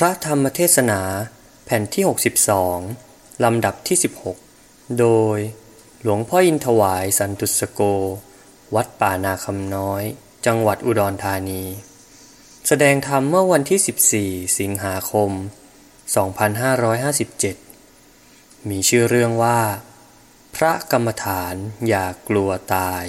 พระธรรมเทศนาแผ่นที่ 62 ลำดับที่ 16 โดยหลวงพ่ออินถวายสันตุสโก วัดป่านาคำน้อย จังหวัดอุดรธานี แสดงธรรมเมื่อวันที่ 14 สิงหาคม 2557 มีชื่อเรื่องว่า พระกรรมฐานอย่ากลัวตาย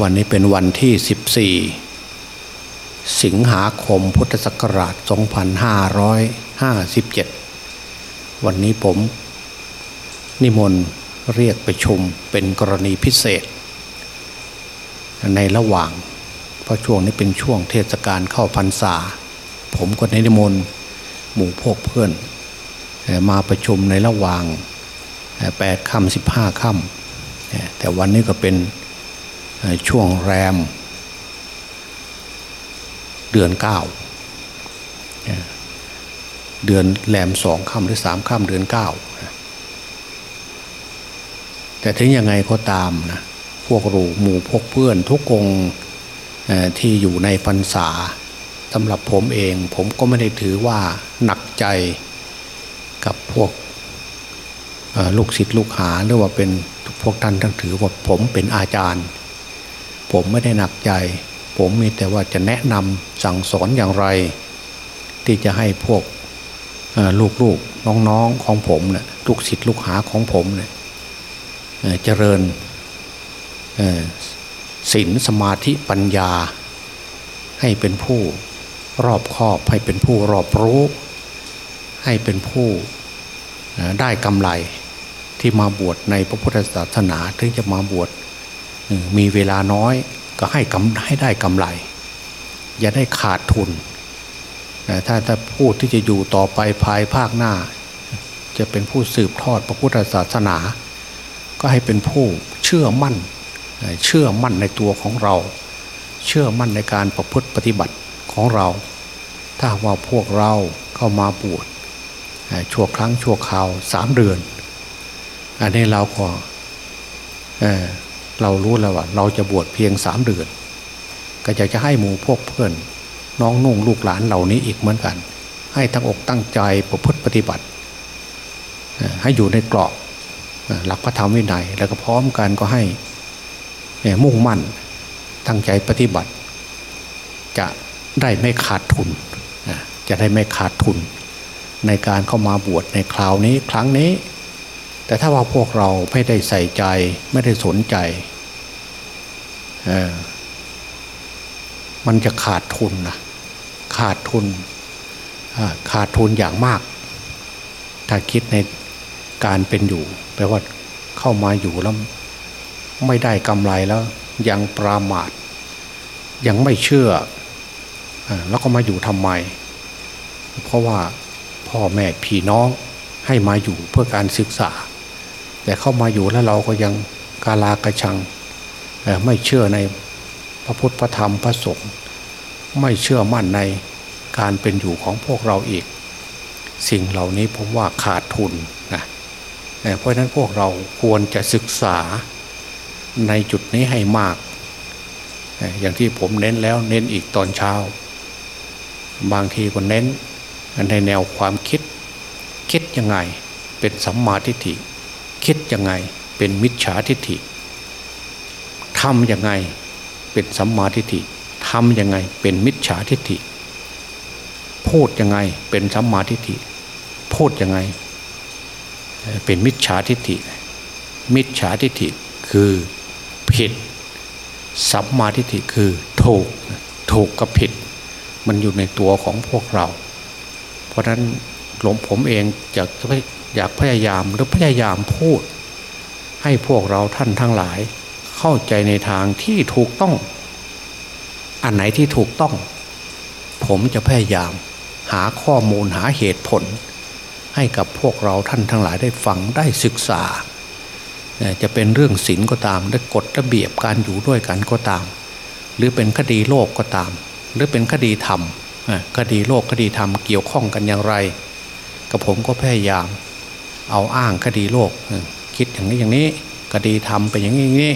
วันนี้เป็นวันที่ 14 สิงหาคมพุทธศักราช 2557 วันนี้ผม นิมนต์เรียกประชุมเป็นกรณีพิเศษ ในระหว่าง เพราะช่วงนี้เป็นช่วงเทศกาลเข้าพรรษา ผมก็นิมนต์หมู่พวกเพื่อน มาประชุมในระหว่าง8ค่ำ15ค่ำแต่วันนี้ก็เป็น ช่วงแรม เดือนเก้าเดือนแรมสองค่ำหรือสามค่ำเดือนเก้าแต่ถึงยังไงก็ตามนะพวกรูหมู่พวกเพื่อนทุกองที่อยู่ในพรรษาสำหรับผมเอง ผมก็ไม่ได้ถือว่าหนักใจกับพวกลูกศิษย์ลูกหาหรือว่าเป็นพวกท่านทั้งถือว่าผมเป็นอาจารย์ ผมไม่ได้หนักใจ ผมมีแต่ว่าจะแนะนำสั่งสอนอย่างไร ที่จะให้พวกลูกๆน้องๆของผมเนะี่ยลูกศิษย์ลูกหาของผมเนะี่ยเจริญศีลสมาธิปัญญา ให้เป็นผู้รอบคอบให้เป็นผู้รอบรู้ ให้เป็นผู้ได้กำไรที่มาบวชในพระพุทธศาสนา ถึงจะมาบวช มีเวลาน้อยก็ให้กำให้ได้กำไร อย่าได้ขาดทุนถ้าถ้าพูดที่จะอยู่ต่อไปภายภาคหน้า จะเป็นผู้สืบทอดพระพุทธศาสนา ก็ให้เป็นผู้เชื่อมั่น เชื่อมั่นในตัวของเรา เชื่อมั่นในการประพฤติปฏิบัติของเรา ถ้าว่าพวกเราเข้ามาบวชชั่วครั้งชั่วคราวสามเดือน อันนี้เราก็ เรารู้แล้วว่า เราจะบวชเพียงสามเดือน ก็จะจะให้หมู่พวกเพื่อน น้องนุ่งลูกหลานเหล่านี้อีกเหมือนกัน ให้ทั้งอกตั้งใจประพฤติปฏิบัติ ให้อยู่ในกรอบหลักพระธรรมวินัยแล้วก็พร้อมกันก็ให้มุ่งมั่นตั้งใจปฏิบัติ จะได้ไม่ขาดทุน จะได้ไม่ขาดทุน ในการเข้ามาบวชในคราวนี้ครั้งนี้ แต่ถ้าว่าพวกเราไม่ได้ใส่ใจ ไม่ได้สนใจมันจะขาดทุนนะขาดทุนขาดทุนอย่างมาก ถ้าคิดในการเป็นอยู่แปลว่าเข้ามาอยู่แล้วไม่ได้กำไรแล้ว ยังปรามาทยังไม่เชื่อแล้วก็มาอยู่ทำไม เพราะว่าพ่อแม่พี่น้องให้มาอยู่เพื่อการศึกษา แต่เข้ามาอยู่แล้วเราก็ยังกาลากระชังไม่เชื่อในพระพุทธพระธรรมพระสงฆ์ไม่เชื่อมั่นในการเป็นอยู่ของพวกเราอีก สิ่งเหล่านี้ผมว่าขาดทุนนะเพราะนั้นพวกเราควรจะศึกษาในจุดนี้ให้มาก อย่างที่ผมเน้นแล้วเน้นอีกตอนเช้า บางทีก็เน้นในแนวความคิด คิดยังไงเป็นสัมมาทิฏฐิ คิดยังไงเป็นมิจฉาทิฏฐิทำยังไงเป็นสัมมาทิฏฐิทำยังไงเป็นมิจฉาทิฏฐิ พูดยังไงเป็นสัมมาทิฏฐิ พูดยังไง เป็นมิจฉาทิฏฐิ มิจฉาทิฏฐิคือผิด สัมมาทิฏฐิคือถูกถูกกับผิด มันอยู่ในตัวของพวกเรา เพราะนั้นหลวงผมเองจะ อยากพยายามหรือพยายามพูด ให้พวกเราท่านทั้งหลาย เข้าใจในทางที่ถูกต้อง อันไหนที่ถูกต้อง ผมจะพยายาม หาข้อมูลหาเหตุผล ให้กับพวกเราท่านทั้งหลายได้ฟังได้ศึกษา จะเป็นเรื่องศีลก็ตามและกฎระเบียบการอยู่ด้วยกันก็ตาม หรือเป็นคดีโลกก็ตาม หรือเป็นคดีธรรมคดีโลกคดีธรรมเกี่ยวข้องกันอย่างไรกับผมก็พยายาม เอาอ้างคดีโลก คิดอย่างนี้อย่างนี้คดีทำไปอย่างนี้อย่างนี้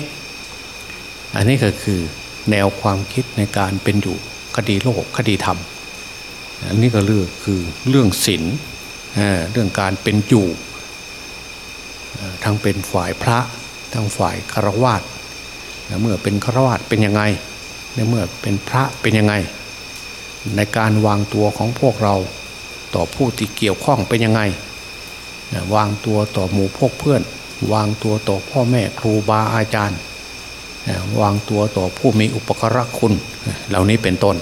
อันนี้ก็คือแนวความคิดในการเป็นอยู่คดีโลกคดีธรรมอันนี้ก็เรื่องคือเรื่องศีลเรื่องการเป็นอยู่ทั้งเป็นฝ่ายพระทั้งฝ่ายฆราวาสเมื่อเป็นฆราวาสเป็นยังไงในเมื่อเป็นพระเป็นยังไง ในการวางตัวของพวกเราต่อผู้ที่เกี่ยวข้องเป็นยังไง วางตัวต่อหมู่พวกเพื่อน วางตัวต่อพ่อแม่ครูบาอาจารย์ วางตัวต่อผู้มีอุปกรคุณ เหล่านี้เป็นต้น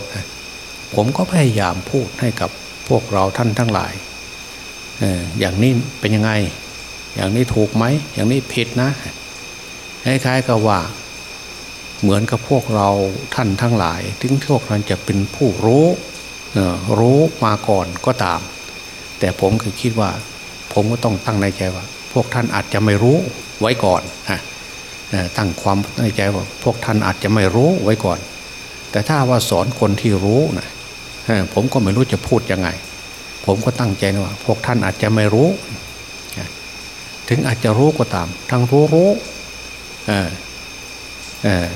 ผมก็พยายามพูดให้กับพวกเราท่านทั้งหลาย อย่างนี้เป็นยังไง อย่างนี้ถูกไหม อย่างนี้ผิดนะคล้ายๆกับว่า เหมือนกับพวกเราท่านทั้งหลาย ถึงพวกนั้นจะเป็นผู้รู้รู้มาก่อนก็ตาม แต่ผมเคยคิดว่า ผมก็ต้องตั้งในใจว่า พวกท่านอาจจะไม่รู้ไว้ก่อนฮะตั้งความในใจว่า พวกท่านอาจจะไม่รู้ไว้ก่อน แต่ถ้าว่าสอนคนที่รู้นะผมก็ไม่รู้จะพูดยังไง ผมก็ตั้งใจว่า พวกท่านอาจจะไม่รู้ ถึงอาจจะรู้ก็ตาม ทั้งรู้รู้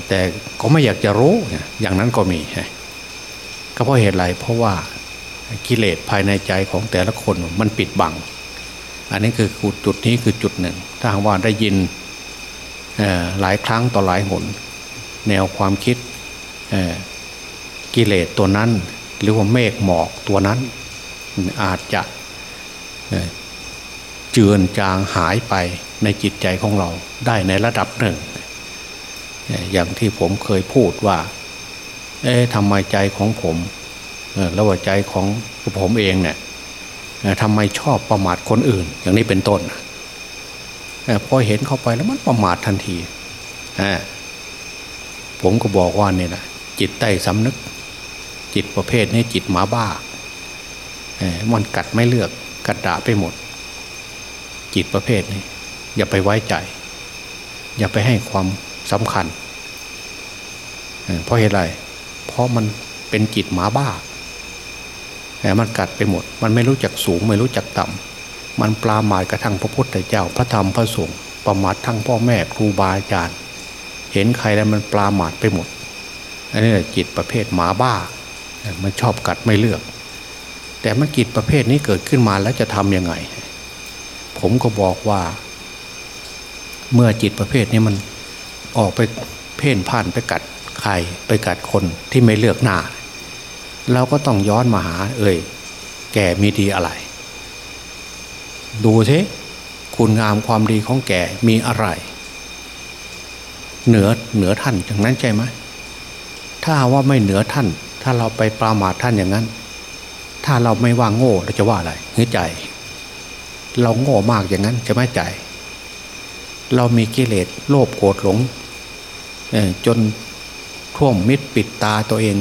แต่ก็ไม่อยากจะรู้อย่างนั้นก็มีก็เพราะเหตุไรเพราะว่ากิเลสภายในใจของแต่ละคนมันปิดบัง อันนี้คือจุดนี้คือจุดหนึ่ง ถ้าว่าได้ยินหลายครั้งต่อหลายหน แนวความคิดกิเลสตัวนั้น หรือว่าเมฆหมอกตัวนั้น อาจจะเจือนจางหายไปในจิตใจของเราได้ในระดับหนึ่ง อย่างที่ผมเคยพูดว่า เอ๊ะทำไมใจของผมแล้วว่าใจของผมเองเนี่ย ทำไมชอบประมาทคนอื่น อย่างนี้เป็นต้นพอเห็นเข้าไปแล้วมันประมาททันทีผมก็บอกว่าเนี่ยนะจิตใต้สำนึก จิตประเภทนี้จิตหมาบ้ามันกัดไม่เลือกกัดด่าไปหมด จิตประเภทนี้ อย่าไปไว้ใจ อย่าไปให้ความสำคัญเพราะเหตุไรเพราะมันเป็นจิตหมาบ้า มันกัดไปหมด มันไม่รู้จักสูงไม่รู้จักต่ำมันปลาหมายกระทั่งพระพุทธเจ้าพระธรรมพระสงฆ์ประมาททั้งพ่อแม่ครูบาอาจารย์ เห็นใครแล้วมันปลาหมาดไปหมด อันนี้แหละจิตประเภทหมาบ้า มันชอบกัดไม่เลือก แต่มันจิตประเภทนี้เกิดขึ้นมาแล้วจะทำยังไง ผมก็บอกว่า เมื่อจิตประเภทนี้มันออกไปเพ่นพ่านไปกัดใครไปกัดคนที่ไม่เลือกหน้า เราก็ต้องย้อนมาหา เอ่ย แกมีดีอะไร ดูสิคุณงามความดีของแกมีอะไร เหนือเหนือท่านอย่างนั้นใช่ไหมถ้าว่าไม่เหนือท่าน ถ้าเราไปปรามาทท่านอย่างนั้น ถ้าเราไม่ว่าโง่เราจะว่าอะไรเหือใจ เราโง่มากอย่างนั้นจะไม่ใจ เรามีกิเลสโลภโกรธหลงจนท่วมมิดปิดตาตัวเอง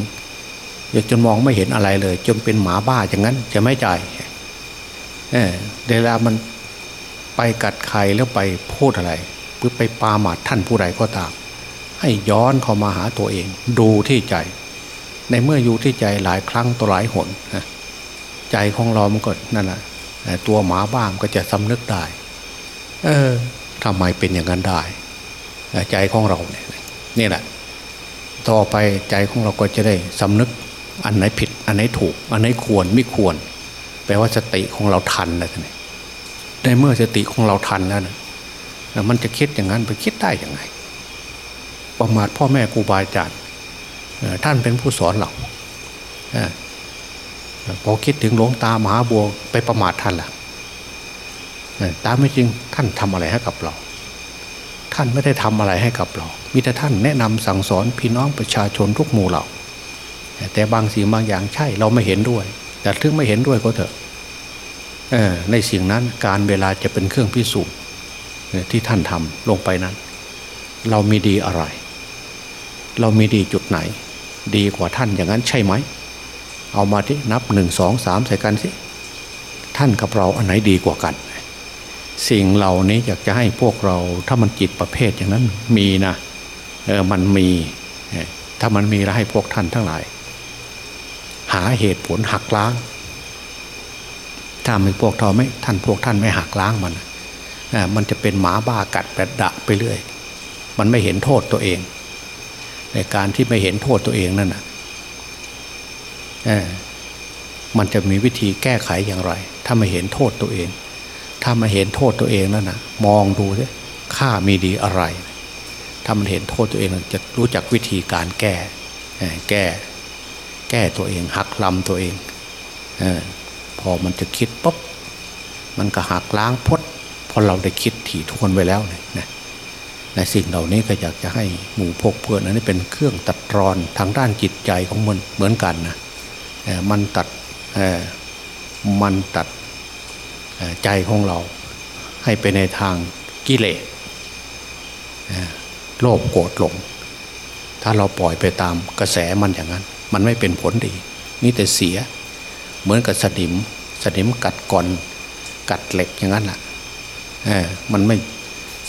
อย่าจนมองไม่เห็นอะไรเลย จนเป็นหมาบ้าอย่างนั้นจะไม่ใจเออเวลามันไปกัดใครแล้วไปพูดอะไรเพื่อไปปาหมาดท่านผู้ใดก็ตาม ให้ย้อนเข้ามาหาตัวเอง ดูที่ใจ ในเมื่ออยู่ที่ใจหลายครั้งตัวหลายหนใจของเรามันก็นั่นแหละตัวหมาบ้ามก็จะสำนึกได้ เออทำไมเป็นอย่างนั้นได้ ใจของเราเนี่ยนี่แหละ ต่อไปใจของเราก็จะได้สำนึก อันไหนผิด อันไหนถูก อันไหนควรไม่ควร แปลว่าสติของเราทันแล้วท่านในเมื่อสติของเราทันแล้วนะมันจะคิดอย่างนั้นไปคิดได้ยังไง ประมาทพ่อแม่ครูบาอาจารย์ท่านเป็นผู้สอนเราพอคิดถึงหลวงตามหาบัวไปประมาทท่านล่ะตามไม่จริงท่านทำอะไรให้กับเรา ท่านไม่ได้ทำอะไรให้กับเรา มีแต่ท่านแนะนำสั่งสอนพี่น้องประชาชนทุกหมู่เหล่า แต่บางสิ่งบางอย่างใช่เราไม่เห็นด้วย แต่ถึงไม่เห็นด้วยก็เถอะในสิ่งนั้นการเวลาจะเป็นเครื่องพิสูจน์ที่ท่านทำลงไปนั้น เรามีดีอะไร เรามีดีจุดไหน ดีกว่าท่านอย่างนั้นใช่ไหม เอามาที่นับหนึ่งสองสามใส่กันสิท่านกับเราอันไหนดีกว่ากัน สิ่งเหล่านี้อยากจะให้พวกเราถ้ามันจิตประเภทอย่างนั้นมีนะเออมันมี ถ้ามันมีแล้วให้พวกท่านทั้งหลาย หาเหตุผลหักล้าง ถ้าไม่พวกเราไม่ท่านพวกท่านไม่หักล้างมันมันจะเป็นหมาบ้ากัดแปดดะไปเรื่อย มันไม่เห็นโทษตัวเอง ในการที่ไม่เห็นโทษตัวเองนั่นนะมันจะมีวิธีแก้ไขอย่างไร ถ้าไม่เห็นโทษตัวเอง ถ้าไมาเห็นโทษตัวเองนั่นนะมองดูสิข้ามีดีอะไร ถ้ามันเห็นโทษตัวเองจะรู้จักวิธีการแก้ แก้ แก้ตัวเองหัก ลำตัวเองอพอมันจะคิดปุ๊บมันก็หักล้างพดพอเราได้คิดถี่ทวนไว้แล้วเนี่ยนะในสิ่งเหล่านี้ก็อยากจะให้หมู่พกเพื่อนอันนี้เป็นเครื่องตัดรอนทางด้านจิตใจของมันเหมือนกันนะมันตัดมันตัดใจของเรา ให้ไปในทางกิเลสโลภโกรธหลง ถ้าเราปล่อยไปตามกระแสมันอย่างนั้น มันไม่เป็นผลดี มีแต่เสีย เหมือนกับสนิม สนิมกัดก่อน กัดเหล็กอย่างนั้นแหละมันไม่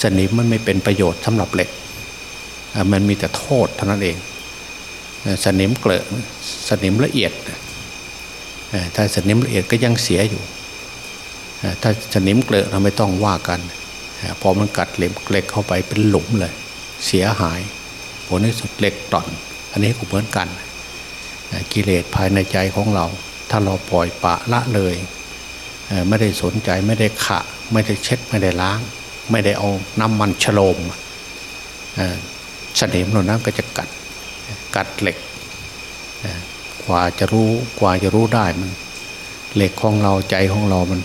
สนิมมันไม่เป็นประโยชน์สำหรับเหล็ก มันมีแต่โทษเท่านั้นเอง สนิมเกลือสนิมละเอียด ถ้าสนิมละเอียดก็ยังเสียอยู่ ถ้าสนิมเกลือเราไม่ต้องว่ากัน พอมันกัดเหล็กเหล็กเข้าไปเป็นหลุมเลย เสียหาย ผลที่สุดเหล็กต่อน อันนี้ก็เหมือนกัน กิเลสภายในใจของเรา ถ้าเราปล่อยปะละเลยไม่ได้สนใจไม่ได้ขะ ไม่ได้เช็ดไม่ได้ล้าง ไม่ได้เอาน้ำมันฉโลมสนิมเหล่านั้นก็จะกัดกัดเหล็กกว่าจะรู้กว่าจะรู้ได้มัน เหล็กของเราใจของเรามัน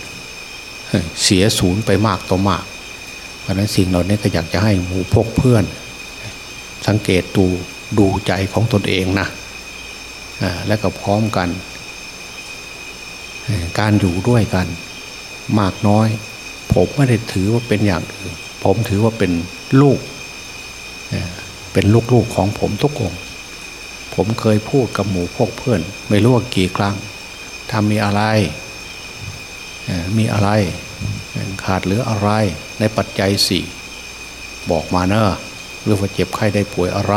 เสียศูนย์ไปมากต่อมาก เพราะนั้นสิ่งเหล่านี้ก็อยากจะให้หมู่พกเพื่อน สังเกตดูดูใจของตนเองนะ และก็พร้อมกัน การอยู่ด้วยกัน มากน้อย ผมไม่ได้ถือว่าเป็นอย่างอื่นผมถือว่าเป็นลูก เป็นลูกๆของผมทุกองผมเคยพูดกับหมู่พวกเพื่อน ไม่รู้ว่ากี่ครั้งถ้ามีอะไร มีอะไร ขาดหรืออะไรในปัจจัยสี่บอกมาเนอะหรือว่าเจ็บไข้ได้ป่วยอะไร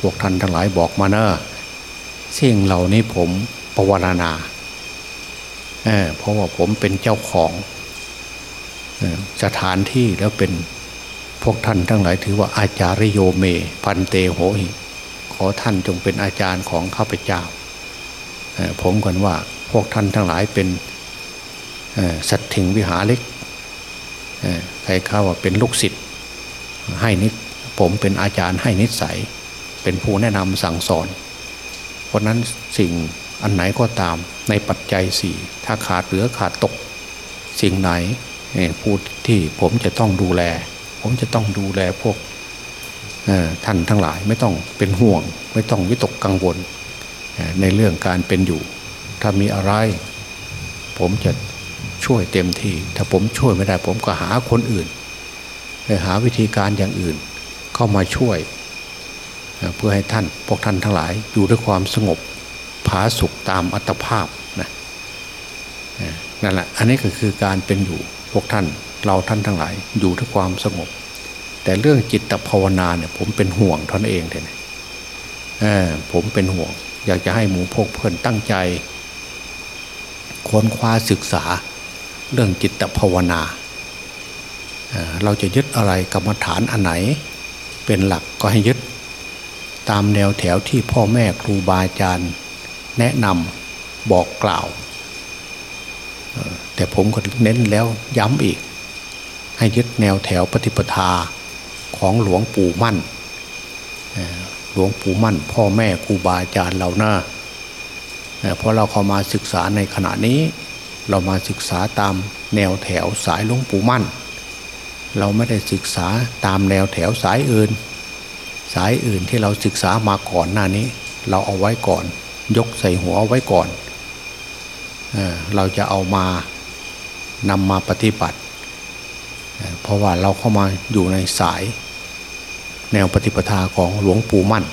พวกท่านทั้งหลายบอกมาเนอะสิ่งเหล่านี้ผมภาวนาเเพราะว่าผมเป็นเจ้าของสถานที่แล้วเป็นพวกท่านทั้งหลายถือว่าอาจารย์โยเม พันเตโหหิ ขอท่านจงเป็นอาจารย์ของข้าพเจ้า ผมกันว่าพวกท่านทั้งหลายเป็นสัตถิงวิหาเล็กใครเข้าว่าเป็นลูกศิษย์ให้นิ ผมเป็นอาจารย์ให้นิสัย เป็นผู้แนะนำสั่งสอน เพราะนั้นสิ่งอันไหนก็ตามในปัจจัยสี่ถ้าขาดเหลือขาดตก สิ่งไหนพูดที่ผมจะต้องดูแล ผมจะต้องดูแลพวกท่านทั้งหลายไม่ต้องเป็นห่วง ไม่ต้องวิตกกังวลในเรื่องการเป็นอยู่ ถ้ามีอะไร ผมจะช่วยเต็มที่ ถ้าผมช่วยไม่ได้ ผมก็หาคนอื่นหาวิธีการอย่างอื่น เข้ามาช่วย เพื่อให้ท่านพวกท่านทั้งหลายอยู่ด้วยความสงบผาสุกตามอัตภาพนะนั่นแหละอันนี้ก็คือการเป็นอยู่พวกท่านเราท่านทั้งหลายอยู่ด้วยความสงบ แต่เรื่องจิตภาวนาเนี่ยผมเป็นห่วงท่านเองเลยผมเป็นห่วง อยากจะให้หมูพกเพื่อนตั้งใจ ค้นคว้าศึกษาเรื่องจิตภาวนา เราจะยึดอะไรกรรมฐานอันไหน เป็นหลักก็ให้ยึด ตามแนวแถวที่พ่อแม่ครูบาอาจารย์แนะนำบอกกล่าว แต่ผมก็เน้นแล้วย้ำอีก ให้ยึดแนวแถวปฏิปทาของหลวงปู่มั่นหลวงปู่มั่น พ่อแม่ครูบาอาจารย์เราหน้าเพราะเราเข้ามาศึกษาในขณะนี้ เรามาศึกษาตามแนวแถวสายหลวงปู่มั่นเเราไม่ได้ศึกษาตามแนวแถวสายอื่น สายอื่นที่เราศึกษามาก่อนหน้านี้ เราเอาไว้ก่อน ยกใส่หัวไว้ก่อนเเราจะเอามานำมาปฏิบัติเเพราะว่าเราเข้ามาอยู่ในสาย แนวปฏิปทาของหลวงปู่มั่น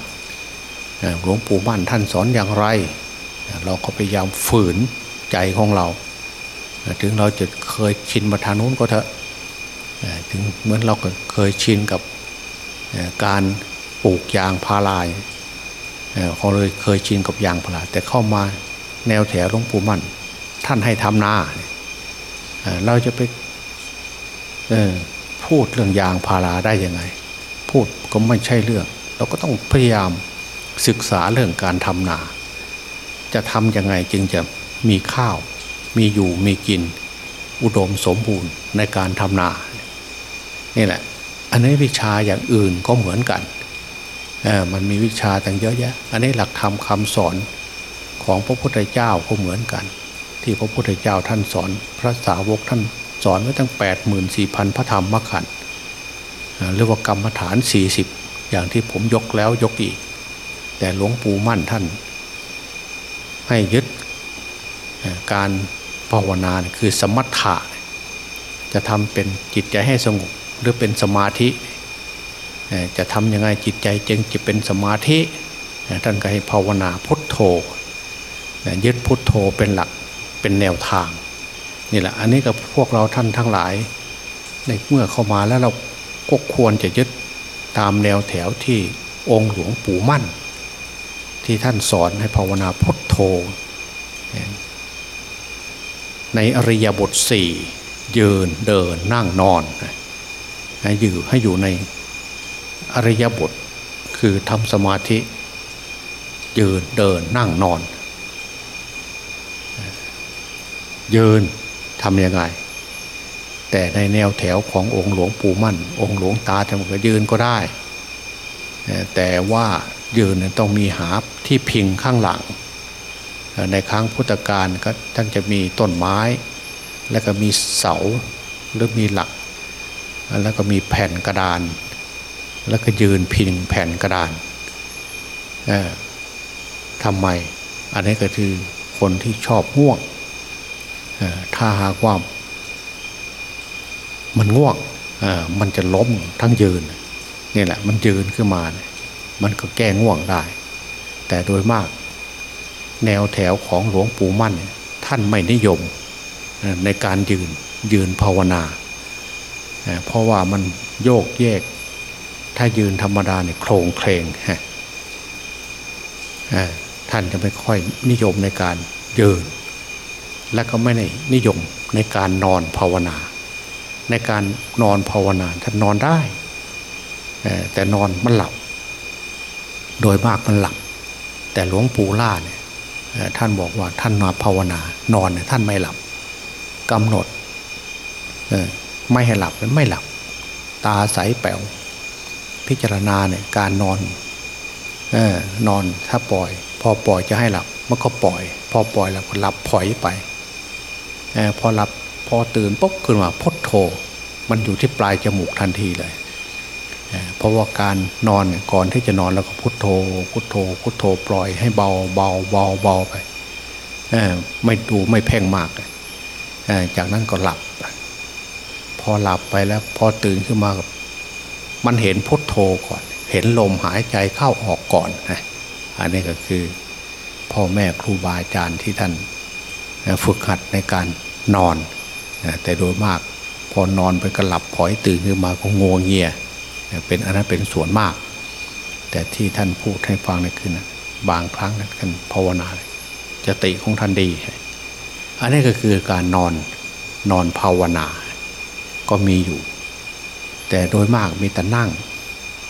หลวงปู่มั่นท่านสอนอย่างไร เราก็พยายามฝืนใจของเรา ถึงเราจะเคยชินมาทางนู้นก็เถอะ ถึงเหมือนเราเคยชินกับการปลูกยางพาราเขาเลยเคยชินกับยางพาราแต่เข้ามาแนวแถวหลวงปู่มั่น ท่านให้ทำนาเราจะไปพูดเรื่องยางพาราได้ยังไง พูดก็ไม่ใช่เรื่อง เราก็ต้องพยายามศึกษาเรื่องการทำนา จะทำยังไงจึงจะมีข้าว มีอยู่มีกิน อุดมสมบูรณ์ในการทำนา นี่แหละ อันนี้วิชาอย่างอื่นก็เหมือนกันมันมีวิชาต่างเยอะแยะ อันนี้หลักธรรมคำสอนของพระพุทธเจ้าก็เหมือนกัน ที่พระพุทธเจ้าท่านสอน พระสาวกท่านสอนไว้ตั้ง 8 4 0 0 0 พระธรรมมขันเรียกว่ากรรมฐาน 40 อย่างที่ผมยกแล้วยกอีก แต่หลวงปู่มั่นท่าน ให้ยึดการภาวนาคือสมถะจะทำเป็นจิตใจให้สงบ รือเป็นสมาธิ จะทำยังไงจิตใจจึงจะเป็นสมาธิท่านก็ให้ภาวนาพุทโธยึดพุทโธเป็นหลักเป็นแนวทางนี่แหละอันนี้กับพวกเราท่านทั้งหลาย ในเมื่อเข้ามาแล้วเราก็ควรจะยึดตามแนวแถวที่องค์หลวงปู่มั่น ที่ท่านสอนให้ภาวนาพุทโธ ในอริยบทสี่ยืนเดินนั่งนอน ให้อยู่ให้อยู่ในอริยบทคือทำสมาธิยืนเดินนั่งนอน ยืนทำยังไง แต่ในแนวแถวขององค์หลวงปู่มั่น องค์หลวงตาทำก็ยืนก็ได้ แต่ว่ายืนต้องมีหาบที่พิงข้างหลัง ในครั้งพุทธกาลก็ท่านจะมีต้นไม้ แล้วก็มีเสาหรือมีหลัก แล้วก็มีแผ่นกระดาน แล้วก็ยืนพิงแผ่นกระดานทำไม อันนี้ก็คือคนที่ชอบง่วงถ้าหากว่ามันง่วงมันจะล้มทั้งยืนนี่แหละ มันยืนขึ้นมา มันก็แก้ง่วงได้ แต่โดยมาก แนวแถวของหลวงปู่มั่น ท่านไม่นิยมในการยืนยืนภาวนา เพราะว่ามันโยกแยก ถ้ายืนธรรมดาเนี่ยโครงเคลงท่านจะไม่ค่อยนิยมในการยืน และก็ไม่ได้นิยมในการนอนภาวนา ในการนอนภาวนาท่านนอนได้ แต่นอนมันหลับ โดยมากมันหลับ แต่หลวงปู่ล่าเนี่ยท่านบอกว่าท่านนอนภาวนา นอนเนี่ยท่านไม่หลับกำหนด ไม่ให้หลับไม่หลับ ตาใสแป๋วพิจารณาเนี่ยการนอนนอนถ้าปล่อย พอปล่อยจะให้หลับมันก็ปล่อย พอปล่อยแล้วก็หลับผอยไปพอหลับพอตื่นปุ๊บขึ้นมาพดโทมันอยู่ที่ปลายจมูกทันทีเลยเพราะว่าการนอนก่อนที่จะนอนแล้วก็พุทโธ พุทโธ พุทโธปล่อยให้เบาเบาเบาเบาไปไม่ดูไม่เพ่งมากจากนั้นก็หลับ อหลับไปแล้วพอตื่นขึ้นมา มันเห็นพุทโธก่อน เห็นลมหายใจเข้าออกก่อนนะอันนี้ก็คือ พ่อแม่ครูบาอาจารย์ที่ท่านฝึกหัดในการนอน แต่โดยมากพอนอนไปก็หลับพอยตื่นขึ้นมาก็งวงเงียเป็นอันนั้นเป็นส่วนมาก แต่ที่ท่านพูดให้ฟังในคืนบางครั้งท่านภาวนาจะติของท่านดี อันนี้ก็คือการนอนนอนภาวนา ก็มีอยู่ แต่โดยมากมีแต่นั่ง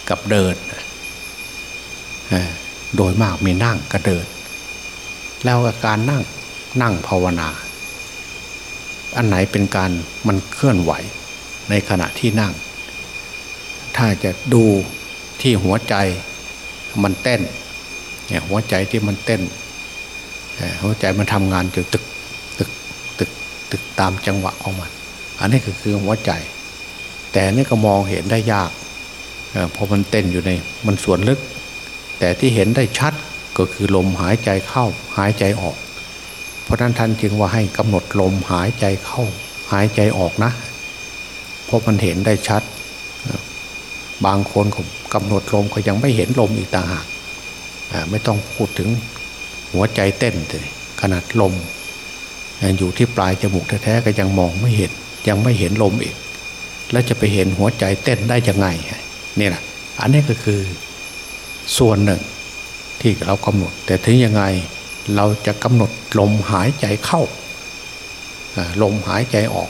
กับเดิน โดยมากมีนั่งกับเดิน แล้วการนั่งนั่งภาวนา อันไหนเป็นการมันเคลื่อนไหวในขณะที่นั่ง ถ้าจะดูที่หัวใจมันเต้นเนี่ยหัวใจที่มันเต้นหัวใจมันทำงานอยู่ตึกตึกตึกตึกตามจังหวะของมัน อันนี้คือคือหัวใจ แต่นี่ก็มองเห็นได้ยากเพราะมันเต้นอยู่ในมันส่วนลึก แต่ที่เห็นได้ชัดก็คือลมหายใจเข้าหายใจออก เพราะนั้นท่านจึงว่าให้กำหนดลมหายใจเข้า หายใจออกนะ เพราะมันเห็นได้ชัด บางคนกำหนดลมก็ยังไม่เห็นลมอีกต่างหากไม่ต้องพูดถึงหัวใจเต้นเลยขนาดลม อยู่ที่ปลายจมูกแท้ๆก็ยังมองไม่เห็น ยังไม่เห็นลมอีก แล้วจะไปเห็นหัวใจเต้นได้ยังไงนี่แหละอันนี้ก็คือส่วนหนึ่งที่เรากำหนด แต่ถึงยังไงเราจะกำหนดลมหายใจเข้าลมหายใจออก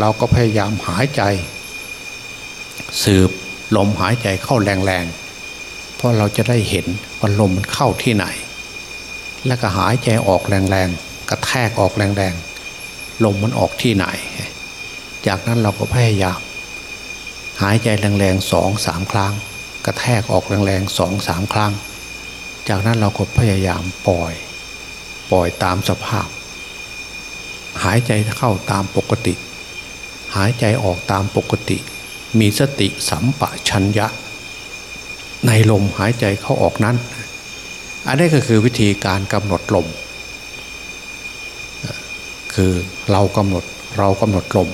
เราก็พยายามหายใจ สืบลมหายใจเข้าแรงๆเพราะราะเราจะได้เห็นว่าลมมันเข้าที่ไหน แล้วก็หายใจออกแรงๆกระแทกออกแรงๆลมมันออกที่ไหน จากนั้นเราก็พยายาม หายใจแรงๆสองสามครั้ง กระแทกออกแรงๆสองสามครั้ง จากนั้นเราก็พยายามปล่อย ปล่อยตามสภาพ หายใจเข้าตามปกติ หายใจออกตามปกติ มีสติสัมปชัญญะ ในลมหายใจเข้าออกนั้น อันนี้ก็คือวิธีการกำหนดลมคือเรากำหนดเรากำหนดลม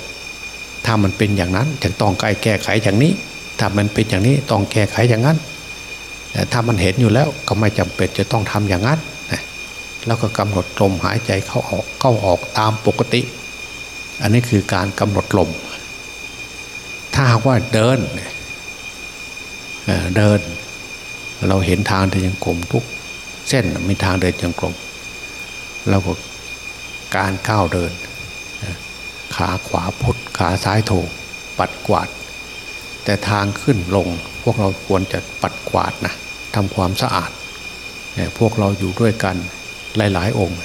ถ้ามันเป็นอย่างนั้นจะต้องใกล้แก้ไขอย่างนี้ ถ้ามันเป็นอย่างนี้ต้องแก้ไขอย่างนั้นแต่ถ้ามันเห็นอยู่แล้วก็ไม่จำเป็นจะต้องทำอย่างนั้นแล้วก็กำหนดลมหายใจเข้าออกเข้าออกตามปกติ อันนี้คือการกำหนดลม ถ้าหากว่าเดินเดิน เราเห็นทางเดินยังกลมทุกเส้นมีทางเดินยังกลมเราก็การก้าวเดิน ขาขวาพุท ขาซ้ายโถปัดกวาด แต่ทางขึ้นลงพวกเราควรจะปัดกวาดนะทำความสะอาดพวกเราอยู่ด้วยกันหลาย ๆ องค์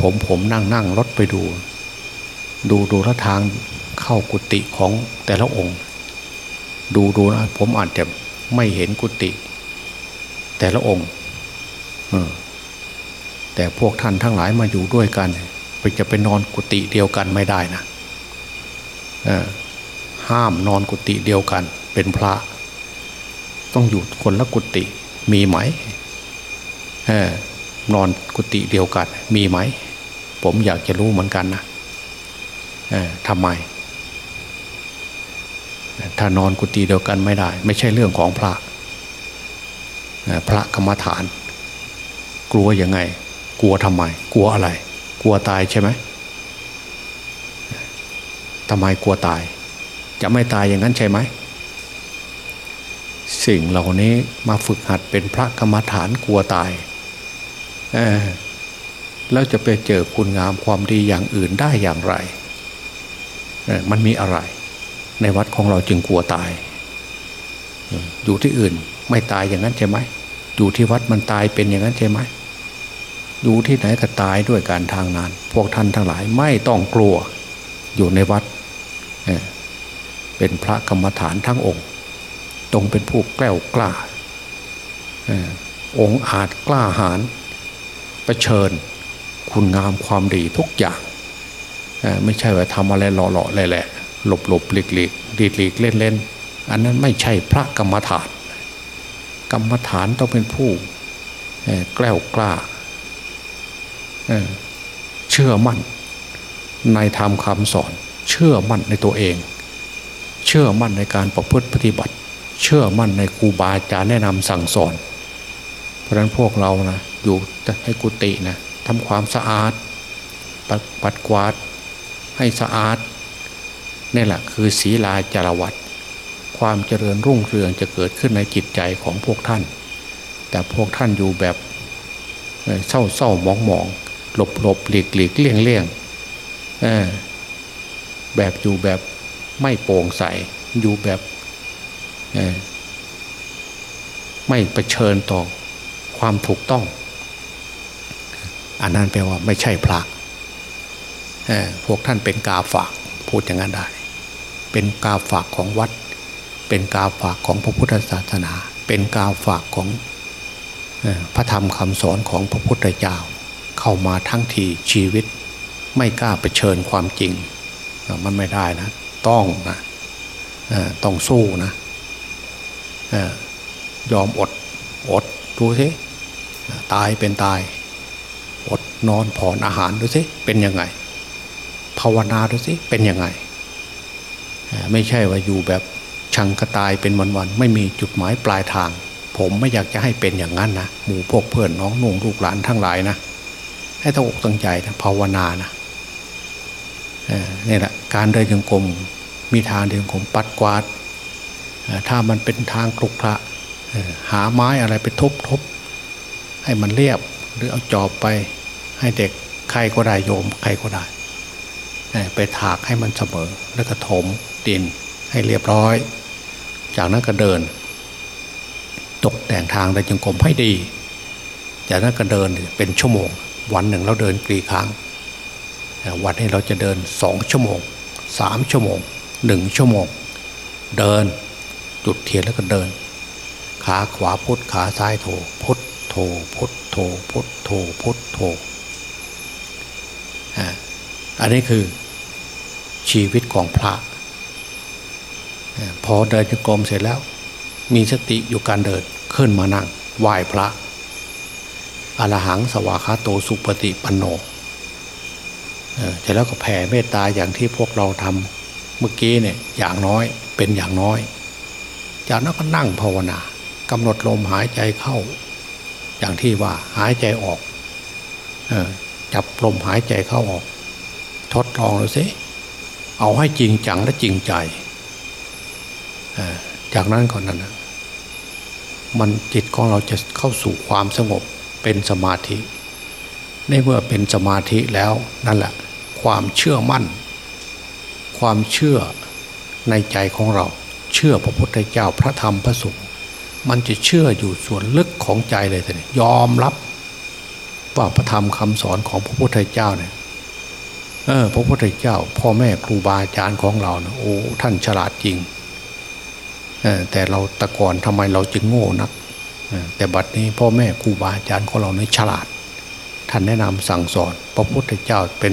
ผมผมนั่งนั่งรถไปดู ดูดูละทางเข้ากุฏิของแต่ละองค์ ดูดูนะผมอาจจะไม่เห็นกุฏิแต่ละองค์แต่พวกท่านทั้งหลายมาอยู่ด้วยกันไปจะไปนอนกุฏิเดียวกันไม่ได้นะ ห้ามนอนกุฏิเดียวกัน เป็นพระ ต้องอยู่คนละกุฏิมีไหมนอนกุฏิเดียวกัน มีไหม ผมอยากจะรู้เหมือนกันนะทำไม ถ้านอนกุฏิเดียวกันไม่ได้ ไม่ใช่เรื่องของพระพระกรรมฐาน กลัวยังไง กลัวทำไม กลัวอะไร กลัวตายใช่ไหม ทำไมกลัวตาย จะไม่ตายอย่างนั้นใช่ไหม สิ่งเหล่านี้มาฝึกหัดเป็นพระกรรมฐานกลัวตายแล้วจะไปเจอคุณงามความดีอย่างอื่นได้อย่างไร มันมีอะไร ในวัดของเราจึงกลัวตาย อยู่ที่อื่นไม่ตายอย่างนั้นใช่ไหม อยู่ที่วัดมันตายเป็นอย่างนั้นใช่ไหมอยู่ที่ไหนก็ตายด้วยการทางนาน พวกท่านทั้งหลายไม่ต้องกลัว อยู่ในวัดเป็นพระกรรมฐานทั้งองค์ ตรงเป็นผู้แกล้วกล้าองค์อาจกล้าหาญเผชิญคุณงามความดีทุกอย่าง ไม่ใช่ว่าทำอะไรหล่อๆแหละหลบหลบหลีกหลีกดีหลีกเล่นเล่นอันนั้นไม่ใช่พระกรรมฐาน กรรมฐานต้องเป็นผู้แกล้วกล้าเชื่อมั่น ในธรรมคำสอน เชื่อมั่นในตัวเอง เชื่อมั่นในการประพฤติปฏิบัติ เชื่อมั่นในครูบาอาจารย์แนะนำสั่งสอน เพราะฉะนั้นพวกเรานะอยู่ในกุฏินะทำความสะอาดปปัดกวาดให้สะอาดนี่แหละคือศีลาจารวัตความเจริญรุ่งเรืองจะเกิดขึ้นในจิตใจของพวกท่าน แต่พวกท่านอยู่แบบเศร้าเศร้ามองมองหลบหลบหลีกหลีกเลี่ยงเลี่ยง แบบอยู่แบบไม่โปร่งใส อยู่แบบไม่เผชิญต่อความถูกต้อง อันนั้นแปลว่าไม่ใช่พระพวกท่านเป็นกาฝากพูดอย่างนั้นได้ เป็นกาฝากของวัด เป็นกาฝากของพระพุทธศาสนา เป็นกาฝากของพระธรรมคำสอนของพระพุทธเจ้า เข้ามาทั้งทีชีวิต ไม่กล้าไปเชิญความจริง มันไม่ได้นะ ต้องนะต้องสู้นะยอมอดอดดูสิตายเป็นตาย อดนอนผ่อนอาหารดูสิเป็นยังไง ภาวนาดูสิเป็นยังไง ไม่ใช่ว่าอยู่แบบชังกระตายเป็นวันๆไม่มีจุดหมายปลายทาง ผมไม่อยากจะให้เป็นอย่างนั้นนะหมู่พวกเพื่อนน้องนุ่งลูกหลานทั้งหลายนะให้ตั้งอกตั้งใจนะภาวนานะ นี่แหละการเดินยังกรมมีทางเดินกรมปัดกวาดถ้ามันเป็นทางคลุกคละหาไม้อะไรไปทุบทบให้มันเรียบหรือเอาจอบไปให้เด็กใครก็ได้โยมใครก็ได้ไปถากให้มันเสมอแล้วก็ถมดินให้เรียบร้อย จากนั้นก็เดิน ตกแต่งทางเดินจงกรมให้ดี จากนั้นก็เดินเป็นชั่วโมง วันหนึ่งเราเดินกี่ครั้ง วันนี้เราจะเดินสองชั่วโมงสามชั่วโมงหนึ่งชั่วโมง เดินจุดเทียนแล้วก็เดิน ขาขวาพุทขาซ้ายโถพุทโถพุทโถพุทโถพุทโถอันนี้คือชีวิตของพระ พอเดินจงกรมเสร็จแล้ว มีสติอยู่การเดินขึ้นมานั่งไหว้พระอรหังสวาคาโตสุปฏิปันโน เสร็จแล้วก็แผ่เมตตาอย่างที่พวกเราทำเมื่อกี้เนี่ยอย่างน้อยเป็นอย่างน้อย จากนั้นก็นั่งภาวนากำหนดลมหายใจเข้า อย่างที่ว่าหายใจออกจับลมหายใจเข้าออก ทดลองดูสิเอาให้จริงจังและจริงใจจากนั้นก่อนนั้นมันจิตของเราจะเข้าสู่ความสงบเป็นสมาธิ ในเมื่อเป็นสมาธิแล้วนั่นแหละ ความเชื่อมั่น ความเชื่อในใจของเรา เชื่อพระพุทธเจ้าพระธรรมพระสงฆ์มันจะเชื่ออยู่ส่วนลึกของใจเลยทีนี้ยอมรับว่าพระธรรมคำสอนของพระพุทธเจ้าเนี่ยเออพระพุทธเจ้า พ่อแม่ครูบาอาจารย์ของเรานะโอ้ท่านฉลาดจริงออแต่เราตะก่อนทำไมเราจึงโง่นักแต่บัดนี้พ่อแม่ครูบาอาจารย์ของเราเนี่ยฉลาด ท่านแนะนำสั่งสอน พระพุทธเจ้าเป็น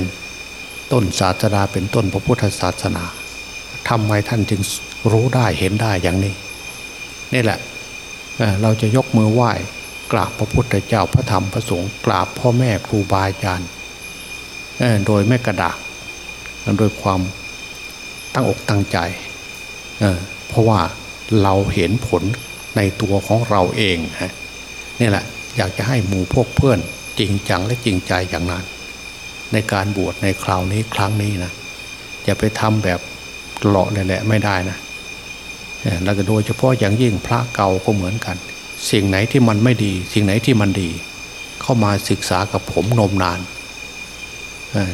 ต้นศาสนาเป็นต้นพระพุทธศาสนาทำไมท่านจึงรู้ได้เห็นได้อย่างนี้นี่แหละเราจะยกมือไหว้กราบพระพุทธเจ้าพระธรรมพระสงฆ์กราบพ่อแม่ครูบาอาจารย์โดยไม่กระดากโดยความตั้งอกตั้งใจเเพราะว่าเราเห็นผลในตัวของเราเองฮะนี่แหละอยากจะให้หมู่พวกเพื่อนจริงจังและจริงใจอย่างนั้น ในการบวชในคราวนี้ครั้งนี้นะอย่าไปทำแบบหลอกเลยแหละไม่ได้นะแล้วก็โดยเฉพาะอย่างยิ่งพระเก่าก็เหมือนกัน สิ่งไหนที่มันไม่ดี สิ่งไหนที่มันดี เข้ามาศึกษากับผมนมนาน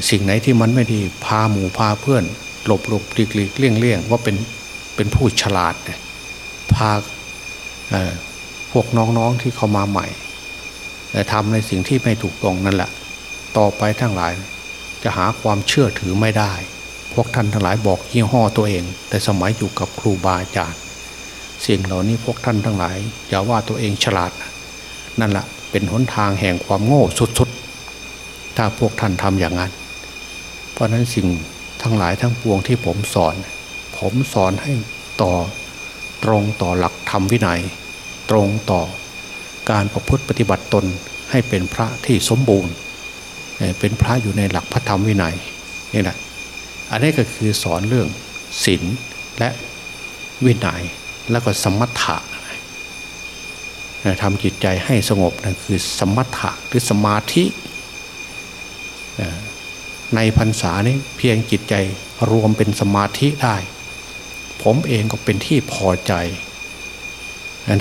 สิ่งไหนที่มันไม่ดี พาหมู่พาเพื่อน หลบหลบหลีกหลีกเลี่ยงเลี่ยงว่าเป็นเป็นผู้ฉลาดพาพวกน้องๆที่เข้ามาใหม่ทำในสิ่งที่ไม่ถูกต้องนั่นแหละ ต่อไปทั้งหลาย จะหาความเชื่อถือไม่ได้ พวกท่านทั้งหลายบอกยี่ห้อตัวเอง แต่สมัยอยู่กับครูบาอาจารย์สิ่งเหล่านี้พวกท่านทั้งหลายอย่าว่าตัวเองฉลาด นั่นแหละเป็นหนทางแห่งความโง่สุดๆ ถ้าพวกท่านทำอย่างนั้น เพราะนั้นสิ่งทั้งหลายทั้งปวงที่ผมสอน ผมสอนให้ต่อตรงต่อหลักธรรมวินัย ตรงต่อการประพฤติปฏิบัติตนให้เป็นพระที่สมบูรณ์ เป็นพระอยู่ในหลักพระธรรมวินัยนี่แหละอันนี้ก็คือสอนเรื่องศีลและวินัยแล้วก็สมถะทำจิตใจให้สงบนั่นคือสมถะหรือสมาธิในพรรษานี้เพียงจิตใจรวมเป็นสมาธิได้ ผมเองก็เป็นที่พอใจ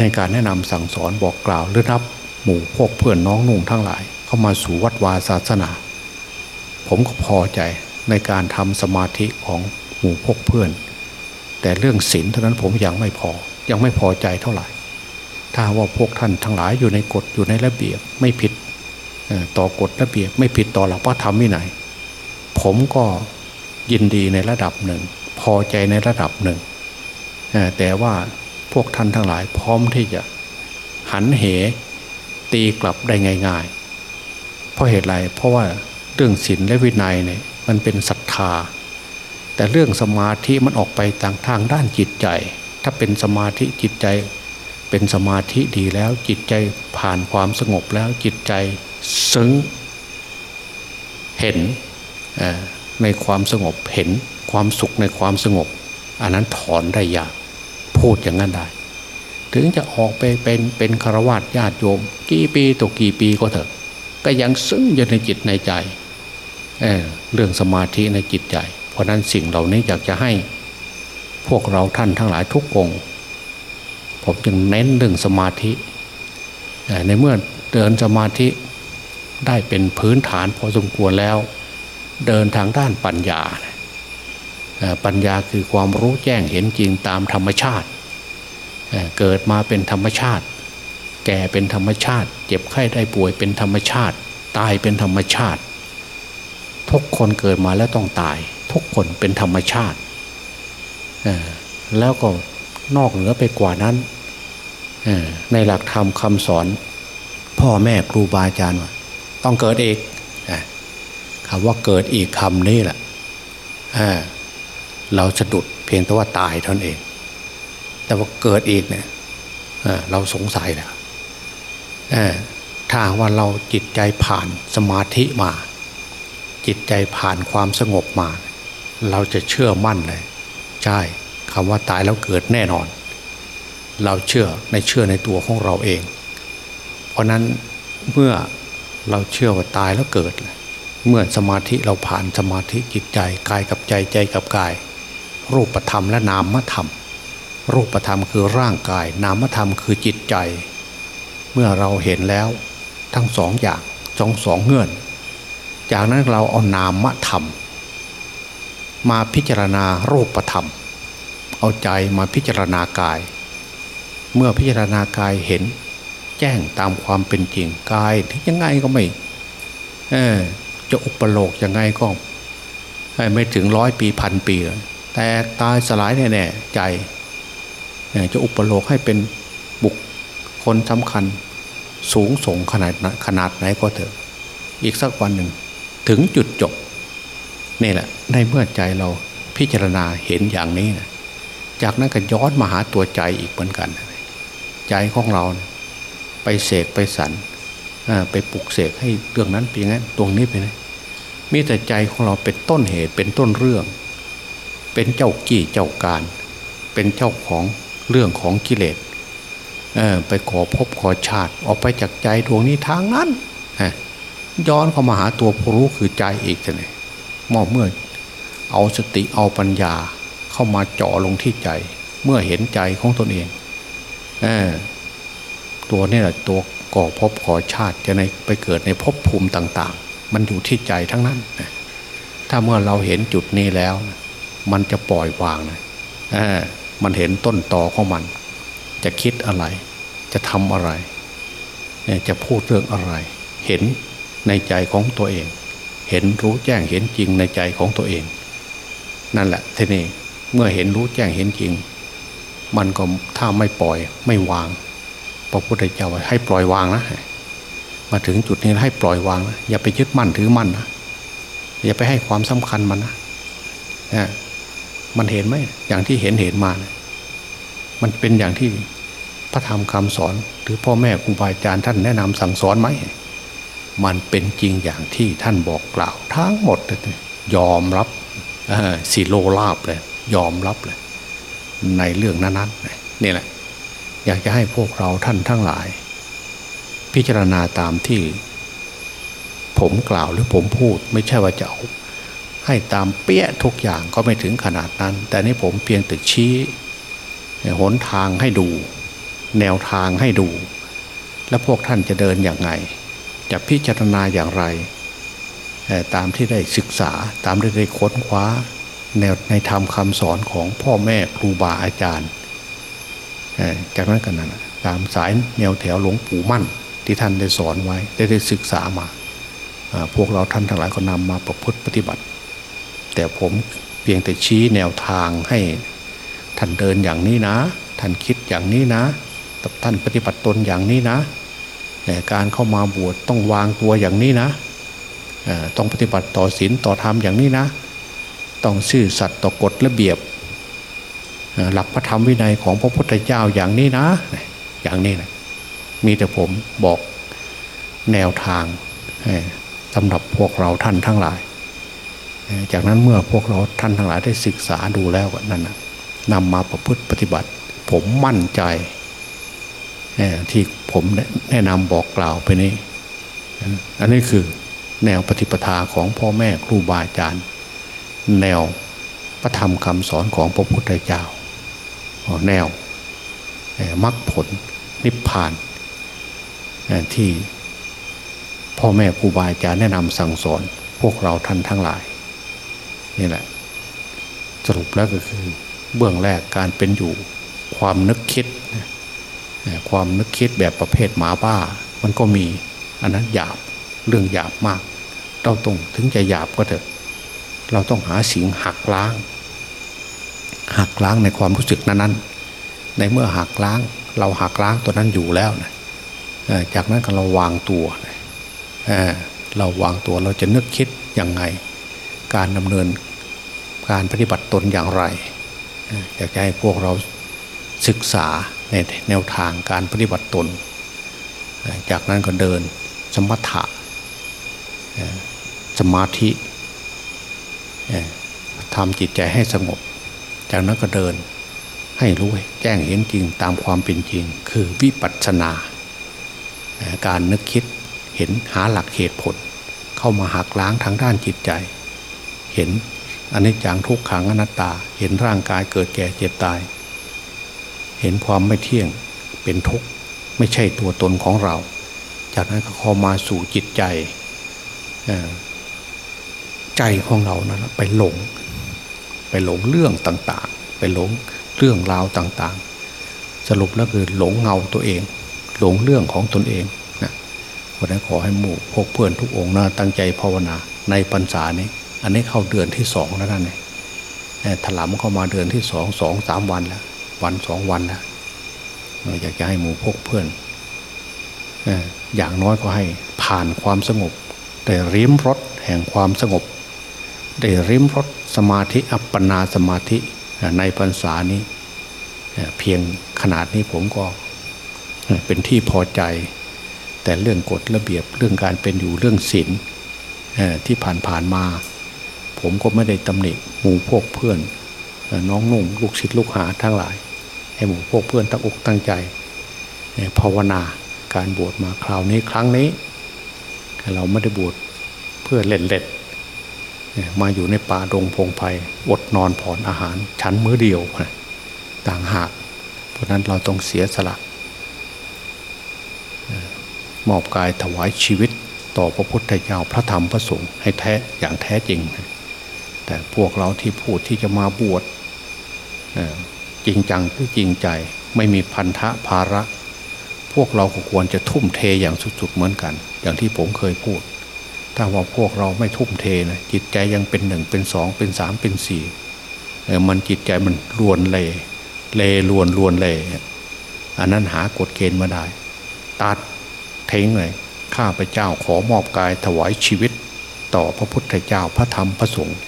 ในการแนะนำสั่งสอนบอกกล่าวหรือรับหมู่พวกเพื่อนน้องนุ่งทั้งหลาย เข้ามาสู่วัดวาศาสนา ผมก็พอใจในการทำสมาธิของหมู่พวกเพื่อน แต่เรื่องศีลเท่านั้นผมยังไม่พอยังไม่พอใจเท่าไหร่ ถ้าว่าพวกท่านทั้งหลายอยู่ในกฎอยู่ในระเบียบไม่ผิดต่อกฎระเบียบไม่ผิดต่อหลักพระธรรมวินัยผมก็ยินดีในระดับหนึ่ง พอใจในระดับหนึ่ง แต่ว่าพวกท่านทั้งหลายพร้อมที่จะหันเหตีกลับได้ง่าย เพราะเหตุไรเพราะว่าเรื่องศีลและวินัยเนี่ยมันเป็นศรัทธา แต่เรื่องสมาธิมันออกไปทางทางด้านจิตใจ ถ้าเป็นสมาธิจิตใจ เป็นสมาธิดีแล้วจิตใจผ่านความสงบแล้วจิตใจซึ้งเห็นในความสงบเห็นความสุขในความสงบ อันนั้นถอนได้ยากพูดอย่างนั้นได้ ถึงจะออกไปเป็นเป็นคารวะญาติโยม กี่ปีต่อกี่ปีก็เถอะ ก็ยังซึ้งอยู่ในจิตในใจเเรื่องสมาธิในจิตใจ เพราะนั้นสิ่งเหล่านี้อยากจะให้พวกเราท่านทั้งหลายทุกองผมจึงเน้นเรื่องสมาธิในเมื่อเดินสมาธิได้เป็นพื้นฐานพอสมควรแล้ว เดินทางด้านปัญญา ปัญญาคือความรู้แจ้งเห็นจริงตามธรรมชาติ เกิดมาเป็นธรรมชาติ แก่เป็นธรรมชาติ เจ็บไข้ได้ป่วยเป็นธรรมชาติ ตายเป็นธรรมชาติ ทุกคนเกิดมาแล้วต้องตาย ทุกคนเป็นธรรมชาติแล้วก็นอกเหนือไปกว่านั้นในหลักธรรมคำสอน พ่อแม่ครูบาอาจารย์ต้องเกิดอีกคำว่าเกิดอีกคำนี้แหละเราสะดุดเพียงแต่ว่าตายเท่านั้นเอง แต่ว่าเกิดอีกเนี่ยเราสงสัยแล้ว ถ้าว่าเราจิตใจผ่านสมาธิมา จิตใจผ่านความสงบมา เราจะเชื่อมั่นเลย ใช่คำว่าตายแล้วเกิดแน่นอน เราเชื่อในเชื่อในตัวของเราเอง เพราะนั้นเมื่อเราเชื่อว่าตายแล้วเกิด เมื่อสมาธิเราผ่านสมาธิจิตใจกายกับใจใจกับกาย รูปธรรมและนามธรรม รูปธรรมคือร่างกาย นามธรรมคือจิตใจ เมื่อเราเห็นแล้วทั้งสองอย่างสองสองเงื่อน จากนั้นเราเอานามธรรม มาพิจารณารูปธรรม เอาใจมาพิจารณากาย เมื่อพิจารณากายเห็น แจ้งตามความเป็นจริงกายที่ยังไงก็ไม่เออจะอุปโลกยังไงก็ไม่ถึงร้อยปีพันปี แต่ตายสลายแน่ๆใจจะอุปโลกให้เป็นบุคคลสำคัญ สูงส่งขนาดขนาดไหนก็เถอะ อีกสักวันหนึ่งถึงจุดจบนี่แหละในเมื่อใจเราพิจารณาเห็นอย่างนี้นะจากนั้นก็ย้อนมาหาตัวใจอีกเหมือนกัน ใจของเราไปเสกไปสันไปปลุกเสกให้เรื่องนั้นเป็นอย่างนั้นตรงนี้เป็นไงมีแต่ใจของเราเป็นต้นเหตุเป็นต้นเรื่อง เป็นเจ้ากี้เจ้าการ เป็นเจ้าของเรื่องของกิเลส ไปขอพบขอชาติ ออกไปจากใจดวงนี้ทางนั้นย้อนเข้ามาหาตัวผู้รู้คือใจอีกเลยมอบเมื่อ เอาสติเอาปัญญาเข้ามาเจาะลงที่ใจ เมื่อเห็นใจของตนเองเอตัวนี้แหละตัวก่อพบขอชาติจะในไปเกิดในภพภูมิต่าง ๆ มันอยู่ที่ใจทั้งนั้นถ้าเมื่อเราเห็นจุดนี้แล้ว มันจะปล่อยวางนะมันเห็นต้นตอของมัน จะคิดอะไร จะทำอะไร จะพูดเรื่องอะไร เห็นในใจของตัวเอง เห็นรู้แจ้งเห็นจริงในใจของตัวเอง นั่นแหละทีนี้เมื่อเห็นรู้แจ้งเห็นจริง มันก็ถ้าไม่ปล่อยไม่วาง พระพุทธเจ้าให้ปล่อยวางนะมาถึงจุดนี้ให้ปล่อยวางนะอย่าไปยึดมั่นถือมั่นนะอย่าไปให้ความสำคัญมันนะมันเห็นไหมอย่างที่เห็นเห็นมานะมันเป็นอย่างที่ ระธรรมคำสอน หรือพ่อแม่ครูบาอาจารย์ท่านแนะนำสั่งสอนไหม มันเป็นจริงอย่างที่ท่านบอกกล่าวทั้งหมดยอมรับสีโลลาบเลย ยอมรับเลย ในเรื่องนั้นๆนี่แหละ อยากจะให้พวกเราท่านทั้งหลาย พิจารณาตามที่ ผมกล่าวหรือผมพูด ไม่ใช่ว่าจะเอาให้ตามเปี้ยทุกอย่างก็ไม่ถึงขนาดนั้น แต่นี่ผมเพียงแต่ชี้หนทางให้ดู แนวทางให้ดู และพวกท่านจะเดินอย่างไง จะพิจารณาอย่างไร ตามที่ได้ศึกษาตามที่ได้ค้นคว้า แนวในธรรมคำสอนของพ่อแม่ครูบาอาจารย์จากนั้นกันนั้นตามสายแนวแถวหลวงปู่มั่น ที่ท่านได้สอนไว้ได้ได้ศึกษามาพวกเราท่านทั้งหลายก็นำมาประพฤติปฏิบัติ แต่ผมเพียงแต่ชี้แนวทางให้ท่านเดินอย่างนี้นะ ท่านคิดอย่างนี้นะ ท่านปฏิบัติตนอย่างนี้นะการเข้ามาบวชต้องวางตัวอย่างนี้นะต้องปฏิบัติต่อศีลต่อธรรมอย่างนี้นะ ต้องซื่อสัตย์ต่อกฎระเบียบ หลักพระธรรมวินัยของพระพุทธเจ้าอย่างนี้นะ อย่างนี้นะมีแต่ผมบอกแนวทางสำหรับพวกเราท่านทั้งหลาย จากนั้นเมื่อพวกเราท่านทั้งหลายได้ศึกษาดูแล้วนั่นนะนำมาประพฤติปฏิบัติ ผมมั่นใจ ที่ผมแนะนำบอกกล่าวไปนี้ อันนี้คือแนวปฏิปทาของพ่อแม่ครูบาอาจารย์ แนวพระธรรมคำสอนของพระพุทธเจ้า แนวมรรคผลนิพพานที่พ่อแม่ครูบาอาจารย์แนะนำสั่งสอนพวกเราท่านทั้งหลายนี่แหละ สรุปแล้วก็คือเบื้องแรกการเป็นอยู่ความนึกคิด ความนึกคิดแบบประเภทหมาบ้า มันก็มีอันนั้นหยาบเรื่องหยาบมาก เราตรงถึงจะหยาบก็เถอะ เราต้องหาสิ่งหักล้าง หักล้างในความรู้สึกนั้นๆ ในเมื่อหักล้าง เราหักล้างตัวนั้นอยู่แล้วนะจากนั้นก็เราวางตัวเราวางตัวเราจะนึกคิดยังไง การดำเนินการปฏิบัติตนอย่างไร อยากให้พวกเราศึกษา ในแนวทางการปฏิบัติตน จากนั้นก็เดินสมถะสมาธิทำจิตใจให้สงบ จากนั้นก็เดินให้รู้แจ้งเห็นจริงตามความเป็นจริง คือวิปัสสนา การนึกคิดเห็นหาหลักเหตุผล เข้ามาหักล้างทางด้านจิตใจ เห็นอันนี้จังทุกขังอนัตตา เห็นร่างกายเกิดแก่เจ็บตาย ห็นความไม่เที่ยงเป็นทุกข์ไม่ใช่ตัวตนของเรา จากนั้นก็เข้ามาสู่จิตใจใจของเรานะไปหลง ไปหลงเรื่องต่างๆ ไปหลงเรื่องราวต่างๆ สรุปแล้วคือหลงเงาตัวเอง หลงเรื่องของตนเองนะเพราะนั้นขอให้หมู่พกเพื่อนทุกองนะตั้งใจภาวนาในพรรษานี้ อันนี้เข้าเดือนที่สองแล้วนั่นเองถลำเข้ามาเดือนที่สองสองสามวันแล้ว วันสองวันแล้วอยากจะให้หมู่พกเพื่อนอย่างน้อยก็ให้ผ่านความสงบ ได้ริมรถแห่งความสงบ ได้ริมรถสมาธิอัปปนาสมาธิในพรรษานี้ เพียงขนาดนี้ผมก็เป็นที่พอใจ แต่เรื่องกฎระเบียบเรื่องการเป็นอยู่เรื่องศีลที่ผ่านผ่านมา ผมก็ไม่ได้ตำหนิหมู่พวกเพื่อน น้องนุ่งลูกศิษย์ลูกหาทั้งหลาย ให้หมู่พวกเพื่อนตั้งอกตั้งใจภาวนาการบวชมาคราวนี้ครั้งนี้ เราไม่ได้บวชเพื่อเล่นเล่นมาอยู่ในป่าดงพงไพ่อดนอนผ่อนอาหารชั้นมื้อเดียวต่างหาก เพราะนั้นเราต้องเสียสละมอบกายถวายชีวิตต่อพระพุทธเจ้าพระธรรมพระสงฆ์ให้แท้อย่างแท้จริง แต่พวกเราที่พูดที่จะมาบวช จริงจังหรือจริงใจ ไม่มีพันธะภาระ พวกเราก็ควรจะทุ่มเทอย่างสุดๆเหมือนกัน อย่างที่ผมเคยพูด ถ้าว่าพวกเราไม่ทุ่มเทนะจิตใจยังเป็นหนึ่งเป็นสองเป็นสามเป็นสี่มันจิตใจมันลวนเลเลลวนลวนเลอันนั้นหากฎเกณฑ์มาได้ ตัดเท้งเลยข้าพเจ้าขอมอบกายถวายชีวิต ต่อพระพุทธเจ้าพระธรรมพระสงฆ์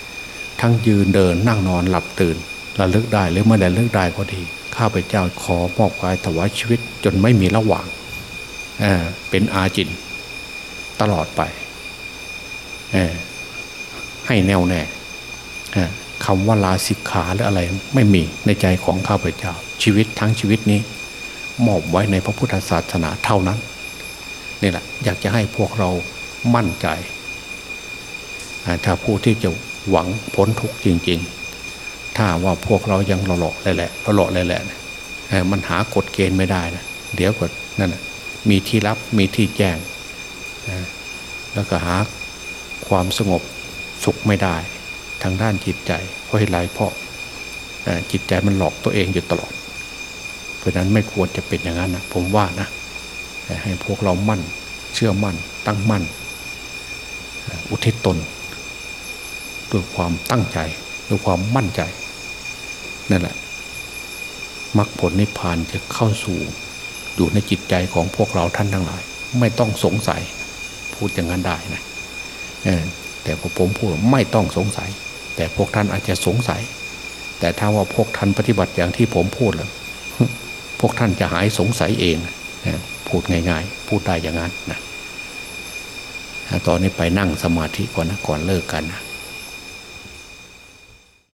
ทั้งยืนเดินนั่งนอนหลับตื่น ระลึกได้หรือไม่ระลึกได้ก็ดี ข้าพเจ้าขอมอบกายถวายชีวิตจนไม่มีระหว่างเเป็นอาจินตลอดไป ให้แน่วแน่คำว่าลาสิกขาหรืออะไรไม่มีในใจของข้าพเจ้า ชีวิตทั้งชีวิตนี้ มอบไว้ในพระพุทธศาสนาเท่านั้นนี่แหละอยากจะให้พวกเรามั่นใจถ้าผู้ที่จะหวังพ้นทุกข์จริง ๆ ถ้าว่าพวกเรายังหล่อๆแหละหล่อๆแหละมันหากฎเกณฑ์ไม่ได้นะเดี๋ยวก็นั่นมีที่รับมีที่แจ้งแล้วก็หาความสงบสุขไม่ได้ ทางด้านจิตใจเพราะเหตุไรเพราะจิตใจมันหลอกตัวเองอยู่ตลอด เพราะนั้นไม่ควรจะเป็นอย่างนั้นนะผมว่านะให้พวกเรามั่นเชื่อมั่น ตั้งมั่น อุทิศตนด้วยความตั้งใจด้วยความมั่นใจ นั่นแหละมรรคผลนิพพานจะเข้าสู่อยู่ในจิตใจของพวกเราท่านทั้งหลาย ไม่ต้องสงสัย พูดอย่างนั้นได้นะแต่พอผมพูดไม่ต้องสงสัย แต่พวกท่านอาจจะสงสัย แต่ถ้าว่าพวกท่านปฏิบัติอย่างที่ผมพูดแล้วพวกท่านจะหายสงสัยเองพูดง่าย ๆ พูดได้อย่างนั้นนะตอนนี้ไปนั่งสมาธิก่อนนะก่อนเลิกกันนะ